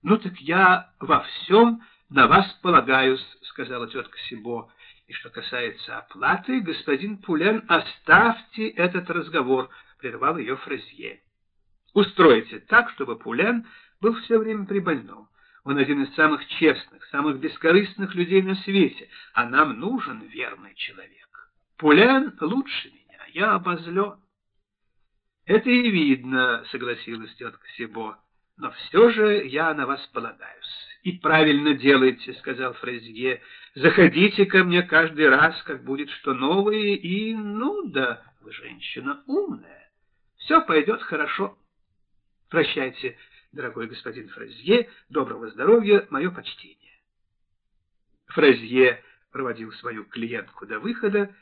— Ну так я во всем на вас полагаюсь, — сказала тетка Сибо. — И что касается оплаты, господин Пулен, оставьте этот разговор, — прервал ее Фразье. — Устройте так, чтобы Пулен был все время при больном. Он один из самых честных, самых бескорыстных людей на свете, а нам нужен верный человек. Пулен лучше меня, я обозлен. — Это и видно, — согласилась тетка Сибо. Но все же я на вас полагаюсь. И правильно делаете, — сказал Фрезье. Заходите ко мне каждый раз, как будет что новое, и, ну да, вы женщина умная. Все пойдет хорошо. Прощайте, дорогой господин Фрезье, доброго здоровья, мое почтение. Фрезье проводил свою клиентку до выхода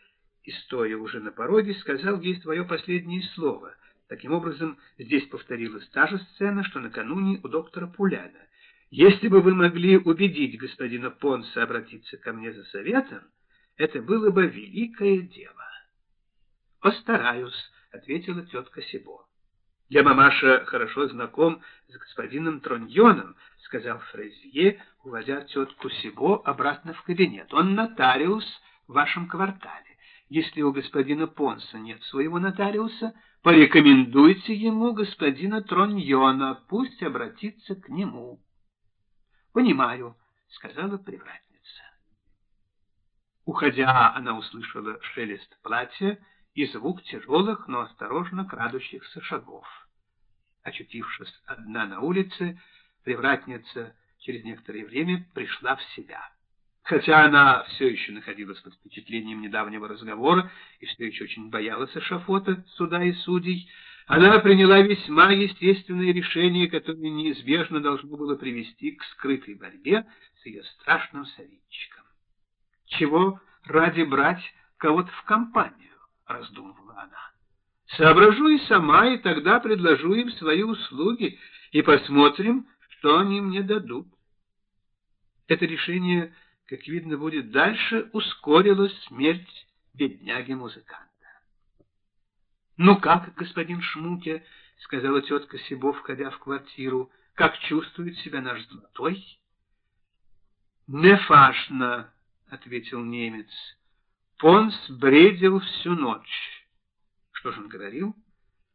и, стоя уже на пороге, сказал ей свое последнее слово — Таким образом, здесь повторилась та же сцена, что накануне у доктора Пуляна. Если бы вы могли убедить господина Понса обратиться ко мне за советом, это было бы великое дело. — Постараюсь, — ответила тетка Сибо. — Я, мамаша, хорошо знаком с господином Троньоном, — сказал Фрезье, уводя тетку Сибо обратно в кабинет. — Он нотариус в вашем квартале. Если у господина Понса нет своего нотариуса, порекомендуйте ему господина Троньона, пусть обратится к нему. — Понимаю, — сказала привратница. Уходя, она услышала шелест платья и звук тяжелых, но осторожно крадущихся шагов. Очутившись одна на улице, привратница через некоторое время пришла в себя. Хотя она все еще находилась под впечатлением недавнего разговора и все еще очень боялась эшафота, суда и судей, она приняла весьма естественное решение, которое неизбежно должно было привести к скрытой борьбе с ее страшным советчиком. «Чего ради брать кого-то в компанию?» — раздумывала она. «Соображу и сама, и тогда предложу им свои услуги, и посмотрим, что они мне дадут». Это решение как видно будет дальше, ускорилась смерть бедняги-музыканта. — Ну как, господин Шмуке, — сказала тетка Сибо, входя в квартиру, — как чувствует себя наш золотой? — Нефашно, — ответил немец. Понс бредил всю ночь. Что же он говорил?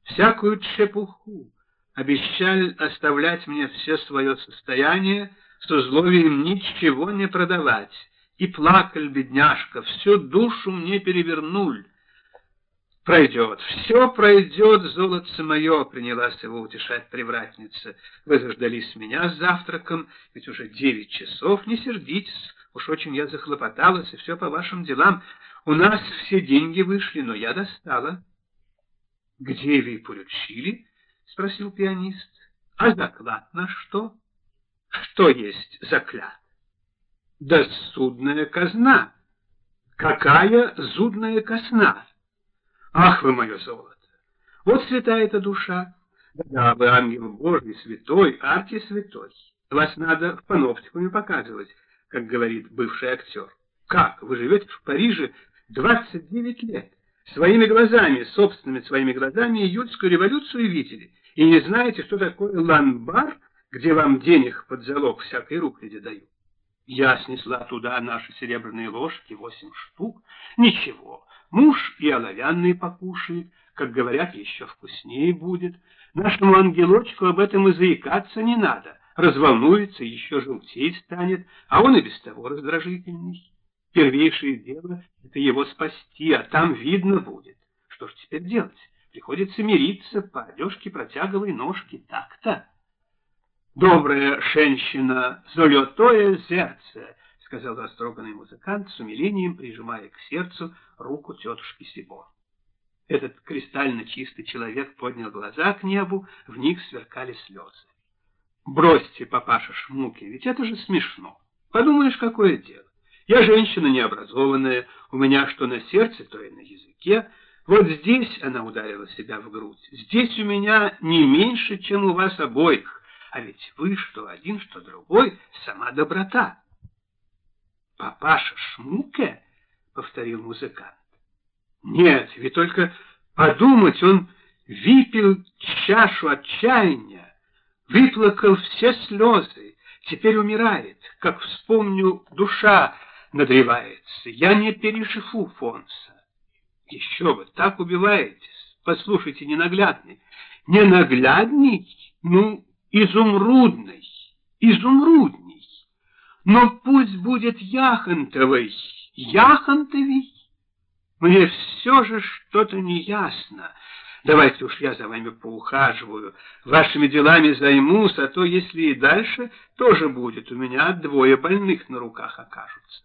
Всякую чепуху. Обещал оставлять мне все свое состояние, с условием ничего не продавать. И плакал, бедняжка, всю душу мне перевернуль. Пройдет, все пройдет, золотце мое, принялась его утешать привратница. Вы заждались меня с завтраком, ведь уже девять часов, не сердитесь, уж очень я захлопоталась, и все по вашим делам. У нас все деньги вышли, но я достала. — Где вы поручили? — спросил пианист. — А заклад на что? — что есть заклад? Да судная казна. Какая зудная казна? Ах вы мое золото! Вот святая эта душа. Да, вы ангел Божий, святой, арки святой. Вас надо в паноптикуме показывать, как говорит бывший актер. Как? Вы живете в Париже 29 лет. Своими глазами, собственными своими глазами июльскую революцию видели. И не знаете, что такое ланбар где вам денег под залог всякой рухляди дают. Я снесла туда наши серебряные ложки, восемь штук. Ничего, муж и оловянный покушает, как говорят, еще вкуснее будет. Нашему ангелочку об этом и заикаться не надо. Разволнуется, еще желтей станет, а он и без того раздражительный. Первейшее дело — это его спасти, а там видно будет. Что ж теперь делать? Приходится мириться по одежке протяговой ножки. Так-то. «Добрая женщина, золотое сердце», — сказал растроганный музыкант с умилением, прижимая к сердцу руку тетушки Сибо. Этот кристально чистый человек поднял глаза к небу, в них сверкали слезы. «Бросьте, папаша Шмуки, ведь это же смешно. Подумаешь, какое дело. Я женщина необразованная, у меня что на сердце, то и на языке. Вот здесь она ударила себя в грудь. Здесь у меня не меньше, чем у вас обоих. А ведь вы, что один, что другой, сама доброта. Папаша Шмуке, — повторил музыкант. Нет, ведь только подумать, он выпил чашу отчаяния, выплакал все слезы, теперь умирает. Как вспомню, душа надревается. Я не переживу Фонса. Еще бы, так убиваетесь. Послушайте, ненаглядный. Ненаглядный? Ну, изумрудный. Изумрудный. Но пусть будет яхонтовый. Яхонтовый? Мне все же что-то неясно. Давайте уж я за вами поухаживаю, вашими делами займусь, а то, если и дальше, тоже будет, у меня двое больных на руках окажутся.